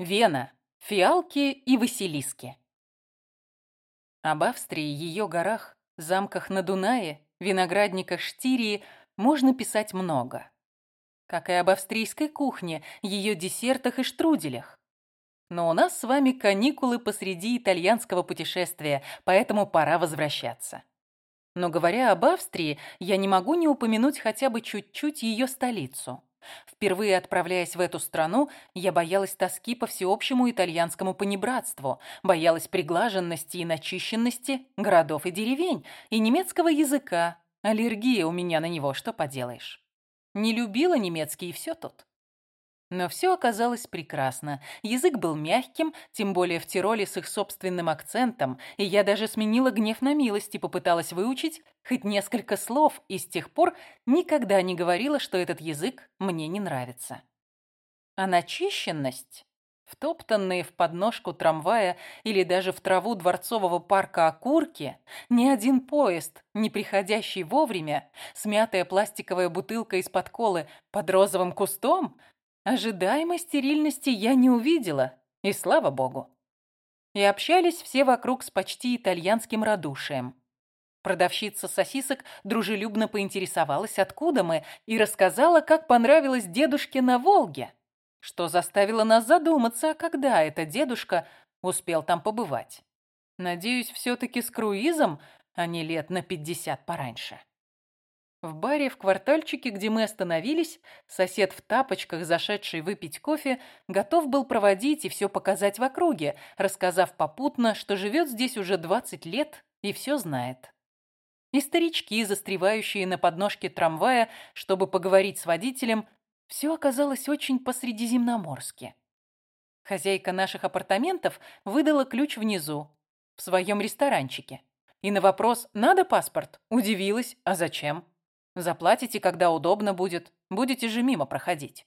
Вена, фиалки и василиски. Об Австрии, ее горах, замках на Дунае, виноградниках Штирии можно писать много. Как и об австрийской кухне, ее десертах и штруделях. Но у нас с вами каникулы посреди итальянского путешествия, поэтому пора возвращаться. Но говоря об Австрии, я не могу не упомянуть хотя бы чуть-чуть ее столицу. Впервые отправляясь в эту страну, я боялась тоски по всеобщему итальянскому понебратству, боялась приглаженности и начищенности городов и деревень, и немецкого языка. Аллергия у меня на него, что поделаешь. Не любила немецкий, и все тут. Но все оказалось прекрасно. Язык был мягким, тем более в Тироле с их собственным акцентом, и я даже сменила гнев на милость и попыталась выучить хоть несколько слов, и с тех пор никогда не говорила, что этот язык мне не нравится. А начищенность, втоптанные в подножку трамвая или даже в траву дворцового парка окурки, ни один поезд, не приходящий вовремя, смятая пластиковая бутылка из-под колы под розовым кустом — Ожидаемой стерильности я не увидела, и слава богу. И общались все вокруг с почти итальянским радушием. Продавщица сосисок дружелюбно поинтересовалась, откуда мы, и рассказала, как понравилось дедушке на Волге, что заставило нас задуматься, когда это дедушка успел там побывать. Надеюсь, все-таки с круизом, а не лет на пятьдесят пораньше. В баре в квартальчике, где мы остановились, сосед в тапочках, зашедший выпить кофе, готов был проводить и все показать в округе, рассказав попутно, что живет здесь уже 20 лет и все знает. И старички, застревающие на подножке трамвая, чтобы поговорить с водителем, все оказалось очень посредиземноморски. Хозяйка наших апартаментов выдала ключ внизу, в своем ресторанчике. И на вопрос «надо паспорт?» удивилась «а зачем?» Заплатите, когда удобно будет. Будете же мимо проходить.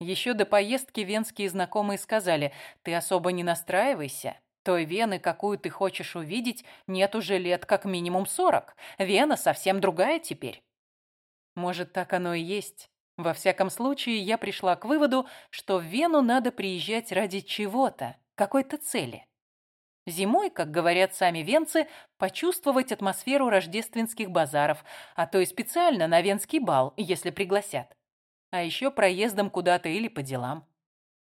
Еще до поездки венские знакомые сказали, ты особо не настраивайся. Той Вены, какую ты хочешь увидеть, нет уже лет как минимум сорок. Вена совсем другая теперь. Может, так оно и есть. Во всяком случае, я пришла к выводу, что в Вену надо приезжать ради чего-то, какой-то цели. Зимой, как говорят сами венцы, почувствовать атмосферу рождественских базаров, а то и специально на венский бал, если пригласят. А еще проездом куда-то или по делам.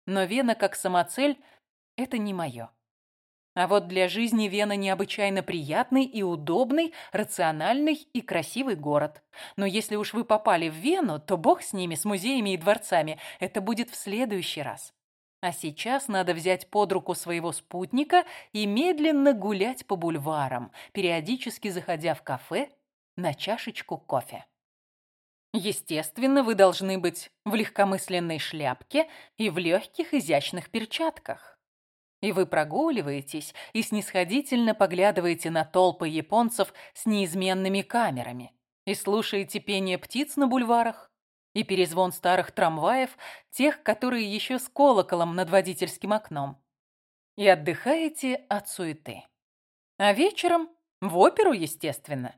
Но Вена как самоцель – это не мое. А вот для жизни Вена необычайно приятный и удобный, рациональный и красивый город. Но если уж вы попали в Вену, то бог с ними, с музеями и дворцами, это будет в следующий раз. А сейчас надо взять под руку своего спутника и медленно гулять по бульварам, периодически заходя в кафе на чашечку кофе. Естественно, вы должны быть в легкомысленной шляпке и в легких изящных перчатках. И вы прогуливаетесь и снисходительно поглядываете на толпы японцев с неизменными камерами и слушаете пение птиц на бульварах, и перезвон старых трамваев, тех, которые еще с колоколом над водительским окном. И отдыхаете от суеты. А вечером в оперу, естественно.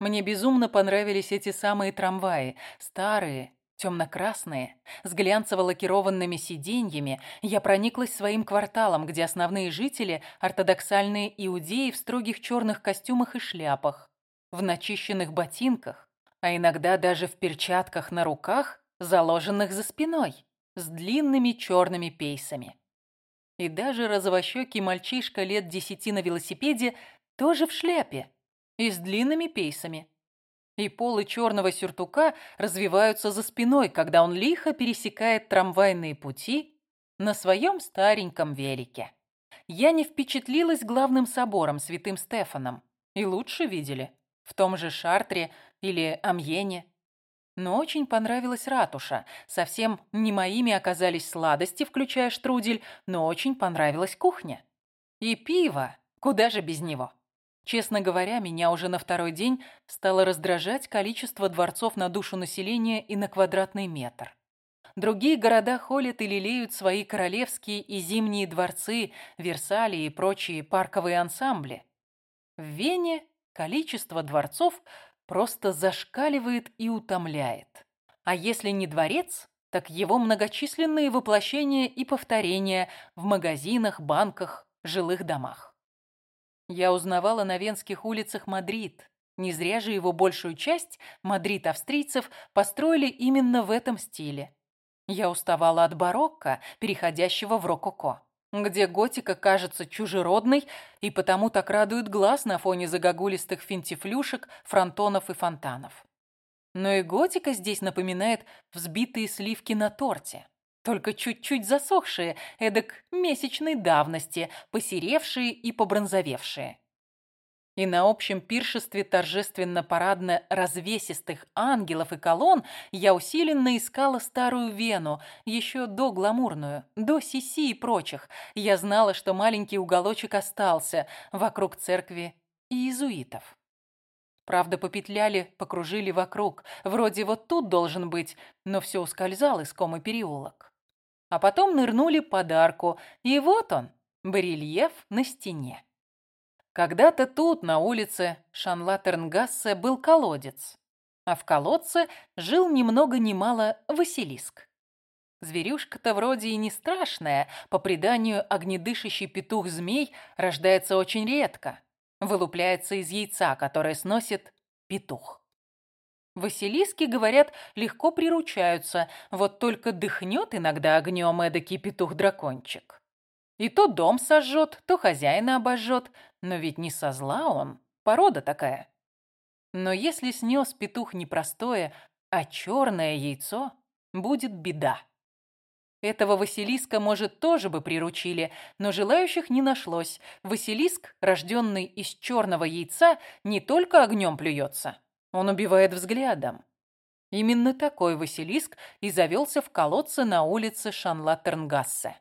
Мне безумно понравились эти самые трамваи, старые, темно-красные, с глянцево-лакированными сиденьями, я прониклась своим кварталом, где основные жители – ортодоксальные иудеи в строгих черных костюмах и шляпах, в начищенных ботинках, а иногда даже в перчатках на руках, заложенных за спиной, с длинными черными пейсами. И даже розовощекий мальчишка лет десяти на велосипеде тоже в шляпе и с длинными пейсами. И полы черного сюртука развиваются за спиной, когда он лихо пересекает трамвайные пути на своем стареньком велике. Я не впечатлилась главным собором, святым Стефаном. И лучше видели. В том же Шартре или Амьене. Но очень понравилась ратуша. Совсем не моими оказались сладости, включая штрудель, но очень понравилась кухня. И пиво. Куда же без него? Честно говоря, меня уже на второй день стало раздражать количество дворцов на душу населения и на квадратный метр. Другие города холят и лелеют свои королевские и зимние дворцы, Версали и прочие парковые ансамбли. В Вене количество дворцов просто зашкаливает и утомляет. А если не дворец, так его многочисленные воплощения и повторения в магазинах, банках, жилых домах. Я узнавала на венских улицах Мадрид. Не зря же его большую часть, Мадрид австрийцев, построили именно в этом стиле. Я уставала от барокко, переходящего в рококо, где готика кажется чужеродной и потому так радует глаз на фоне загогулистых финтифлюшек, фронтонов и фонтанов. Но и готика здесь напоминает взбитые сливки на торте. Только чуть-чуть засохшие, эдак месячной давности, посеревшие и побронзовевшие. И на общем пиршестве торжественно-парадно развесистых ангелов и колонн я усиленно искала старую Вену, еще до гламурную, до Сиси и прочих. Я знала, что маленький уголочек остался вокруг церкви иезуитов. Правда, попетляли, покружили вокруг. Вроде вот тут должен быть, но все ускользал искомый переулок. А потом нырнули под арку, и вот он, барельеф на стене. Когда-то тут, на улице Шанлатернгассе, был колодец, а в колодце жил ни много ни мало Василиск. Зверюшка-то вроде и не страшная, по преданию огнедышащий петух-змей рождается очень редко вылупляется из яйца, которое сносит петух. Василиски, говорят, легко приручаются, вот только дыхнет иногда огнем эдакий петух-дракончик. И то дом сожжет, то хозяина обожжет, но ведь не со зла он, порода такая. Но если снес петух не простое, а черное яйцо, будет беда. Этого Василиска, может, тоже бы приручили, но желающих не нашлось. Василиск, рожденный из черного яйца, не только огнем плюется, он убивает взглядом. Именно такой Василиск и завелся в колодце на улице Шанлаттернгассе,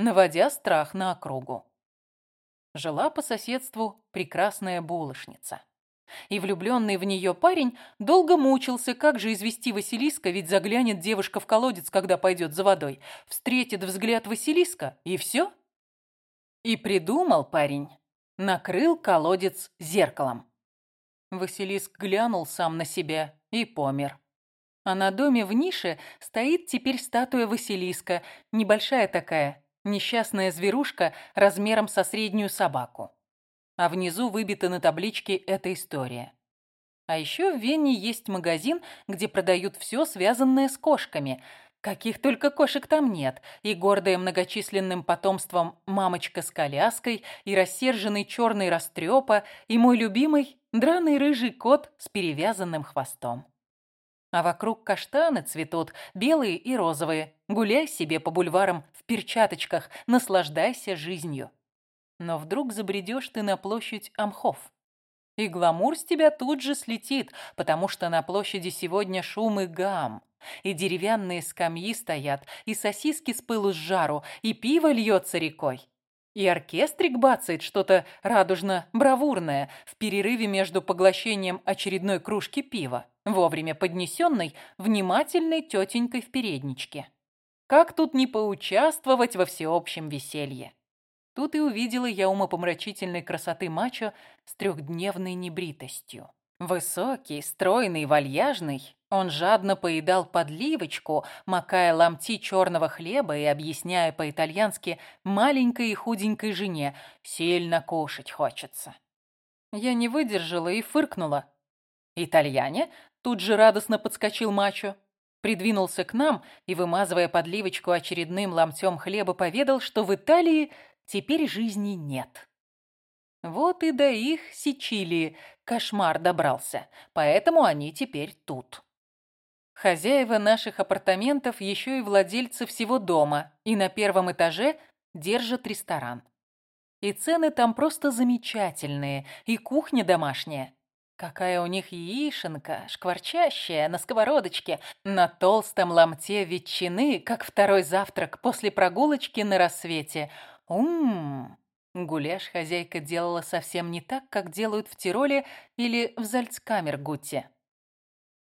наводя страх на округу. Жила по соседству прекрасная булочница. И влюбленный в нее парень долго мучился, как же извести Василиска, ведь заглянет девушка в колодец, когда пойдет за водой, встретит взгляд Василиска, и все. И придумал парень, накрыл колодец зеркалом. Василиск глянул сам на себя и помер. А на доме в нише стоит теперь статуя Василиска, небольшая такая, несчастная зверушка размером со среднюю собаку а внизу выбита на табличке эта история. А еще в Вене есть магазин, где продают все, связанное с кошками. Каких только кошек там нет. И гордая многочисленным потомством мамочка с коляской, и рассерженный черный растрепа, и мой любимый драный рыжий кот с перевязанным хвостом. А вокруг каштаны цветут, белые и розовые. Гуляй себе по бульварам в перчаточках, наслаждайся жизнью. Но вдруг забредешь ты на площадь Амхов. И гламур с тебя тут же слетит, потому что на площади сегодня шум и гам. И деревянные скамьи стоят, и сосиски с пылу с жару, и пиво льется рекой. И оркестрик бацает что-то радужно-бравурное в перерыве между поглощением очередной кружки пива, вовремя поднесенной внимательной тетенькой в передничке. Как тут не поучаствовать во всеобщем веселье? Тут и увидела я умопомрачительной красоты мачо с трехдневной небритостью. Высокий, стройный, вальяжный, он жадно поедал подливочку, макая ломти черного хлеба и объясняя по-итальянски маленькой и худенькой жене «сильно кушать хочется». Я не выдержала и фыркнула. «Итальяне?» — тут же радостно подскочил мачо. Придвинулся к нам и, вымазывая подливочку очередным ломтем хлеба, поведал, что в Италии теперь жизни нет. Вот и до их Сичилии кошмар добрался, поэтому они теперь тут. Хозяева наших апартаментов еще и владельцы всего дома, и на первом этаже держат ресторан. И цены там просто замечательные, и кухня домашняя. Какая у них яишенка, шкварчащая, на сковородочке, на толстом ломте ветчины, как второй завтрак после прогулочки на рассвете. Умм, гуляш хозяйка делала совсем не так, как делают в Тироле или в Зальцкамергутте.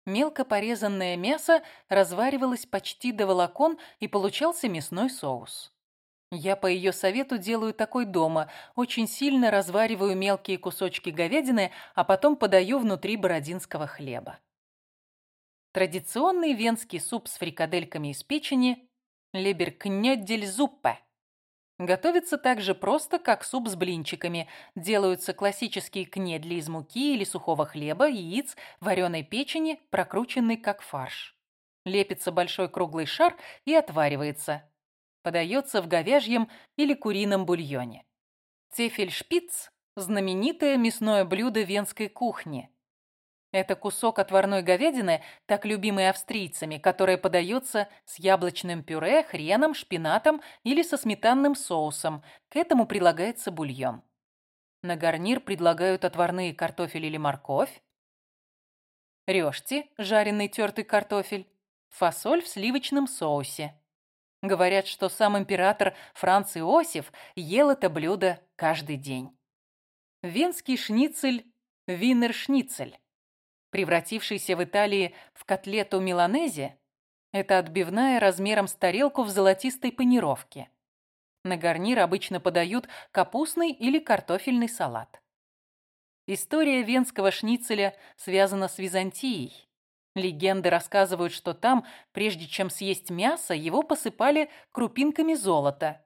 Мелко порезанное мясо разваривалось почти до волокон и получался мясной соус. Я по ее совету делаю такой дома. Очень сильно развариваю мелкие кусочки говядины, а потом подаю внутри бородинского хлеба. Традиционный венский суп с фрикадельками из печени леберкнёддельзуппе. Готовится так же просто, как суп с блинчиками. Делаются классические кнедли из муки или сухого хлеба, яиц, вареной печени, прокрученный как фарш. Лепится большой круглый шар и отваривается. Подается в говяжьем или курином бульоне. Цефельшпиц – знаменитое мясное блюдо венской кухни. Это кусок отварной говядины, так любимый австрийцами, которое подается с яблочным пюре, хреном, шпинатом или со сметанным соусом. К этому прилагается бульон. На гарнир предлагают отварные картофель или морковь, рёшти, жареный тертый картофель, фасоль в сливочном соусе. Говорят, что сам император Франц Иосиф ел это блюдо каждый день. Венский шницель – винер-шницель превратившийся в Италии в котлету миланезе, это отбивная размером с тарелку в золотистой панировке. На гарнир обычно подают капустный или картофельный салат. История венского шницеля связана с Византией. Легенды рассказывают, что там, прежде чем съесть мясо, его посыпали крупинками золота.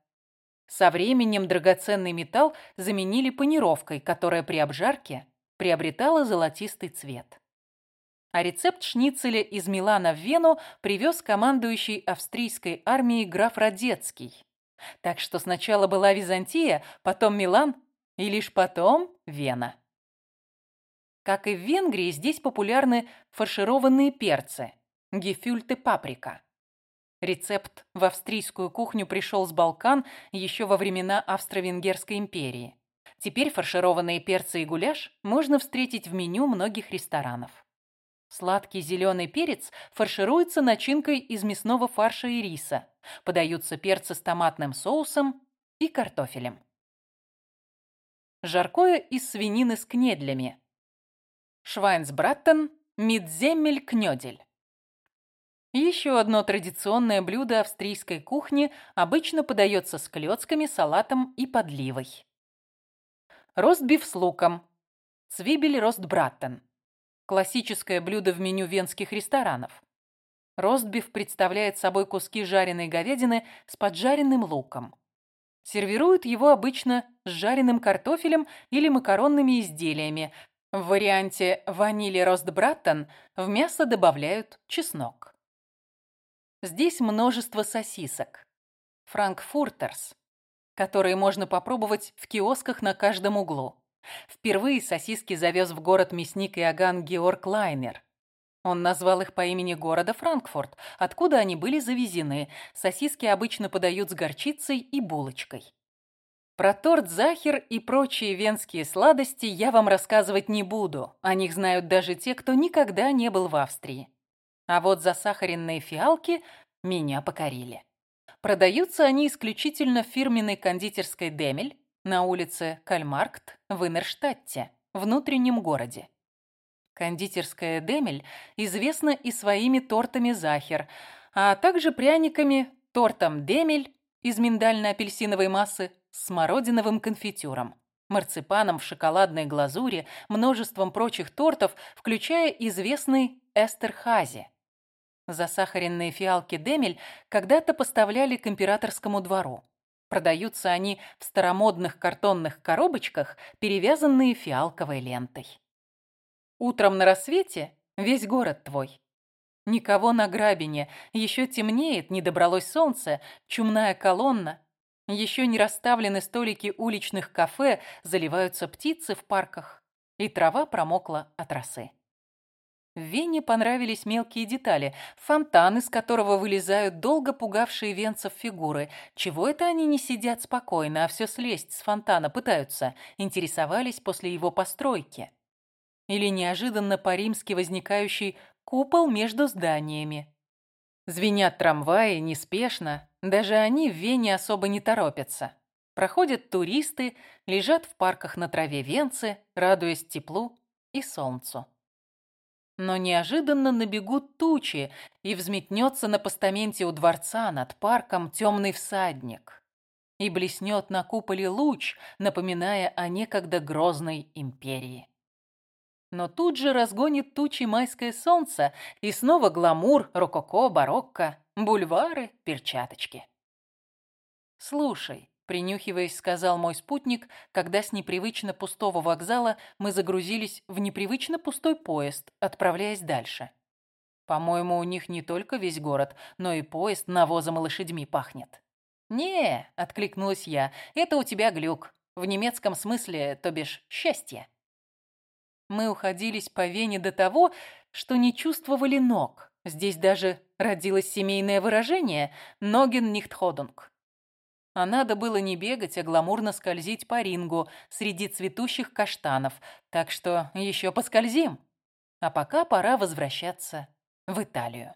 Со временем драгоценный металл заменили панировкой, которая при обжарке приобретала золотистый цвет а рецепт шницеля из Милана в Вену привез командующий австрийской армией граф Радецкий. Так что сначала была Византия, потом Милан и лишь потом Вена. Как и в Венгрии, здесь популярны фаршированные перцы – гефюльты паприка. Рецепт в австрийскую кухню пришел с Балкан еще во времена Австро-Венгерской империи. Теперь фаршированные перцы и гуляш можно встретить в меню многих ресторанов. Сладкий зеленый перец фаршируется начинкой из мясного фарша и риса. Подаются перцы с томатным соусом и картофелем. Жаркое из свинины с кнедлями. Швайнсбраттен мидземмель кнёдель. Еще одно традиционное блюдо австрийской кухни обычно подается с клёцками, салатом и подливой. Ростбиф с луком. Цвибель ростбраттен. Классическое блюдо в меню венских ресторанов. Ростбиф представляет собой куски жареной говядины с поджаренным луком. Сервируют его обычно с жареным картофелем или макаронными изделиями. В варианте ванили ростбраттен в мясо добавляют чеснок. Здесь множество сосисок. Франкфуртерс, которые можно попробовать в киосках на каждом углу. Впервые сосиски завез в город мясник Иоганн Георг Лайнер. Он назвал их по имени города Франкфурт, откуда они были завезены. Сосиски обычно подают с горчицей и булочкой. Про торт Захер и прочие венские сладости я вам рассказывать не буду. О них знают даже те, кто никогда не был в Австрии. А вот засахаренные фиалки меня покорили. Продаются они исключительно в фирменной кондитерской «Демель», на улице Кальмаркт в Иннерштадте, внутреннем городе. Кондитерская Демель известна и своими тортами Захер, а также пряниками, тортом Демель из миндально-апельсиновой массы смородиновым конфитюром, марципаном в шоколадной глазури, множеством прочих тортов, включая известный Эстерхази. Засахаренные фиалки Демель когда-то поставляли к императорскому двору. Продаются они в старомодных картонных коробочках, перевязанные фиалковой лентой. Утром на рассвете весь город твой. Никого на грабине, еще темнеет, не добралось солнце, чумная колонна. Еще не расставлены столики уличных кафе, заливаются птицы в парках, и трава промокла от росы. Вене понравились мелкие детали. Фонтан, из которого вылезают долго пугавшие венцев фигуры. Чего это они не сидят спокойно, а все слезть с фонтана пытаются? Интересовались после его постройки. Или неожиданно по-римски возникающий купол между зданиями. Звенят трамваи неспешно, даже они в Вене особо не торопятся. Проходят туристы, лежат в парках на траве венцы, радуясь теплу и солнцу. Но неожиданно набегут тучи, и взметнется на постаменте у дворца над парком темный всадник. И блеснет на куполе луч, напоминая о некогда грозной империи. Но тут же разгонит тучи майское солнце, и снова гламур, рококо, барокко, бульвары, перчаточки. «Слушай», — принюхиваясь, сказал мой спутник, когда с непривычно пустого вокзала мы загрузились в непривычно пустой поезд, отправляясь дальше. «По-моему, у них не только весь город, но и поезд навозом и лошадьми пахнет». «Не», — откликнулась я, — «это у тебя глюк. В немецком смысле, то бишь, счастье». Мы уходились по Вене до того, что не чувствовали ног. Здесь даже родилось семейное выражение «ноген нихтходунг». А надо было не бегать, а гламурно скользить по рингу среди цветущих каштанов, так что еще поскользим. А пока пора возвращаться в Италию.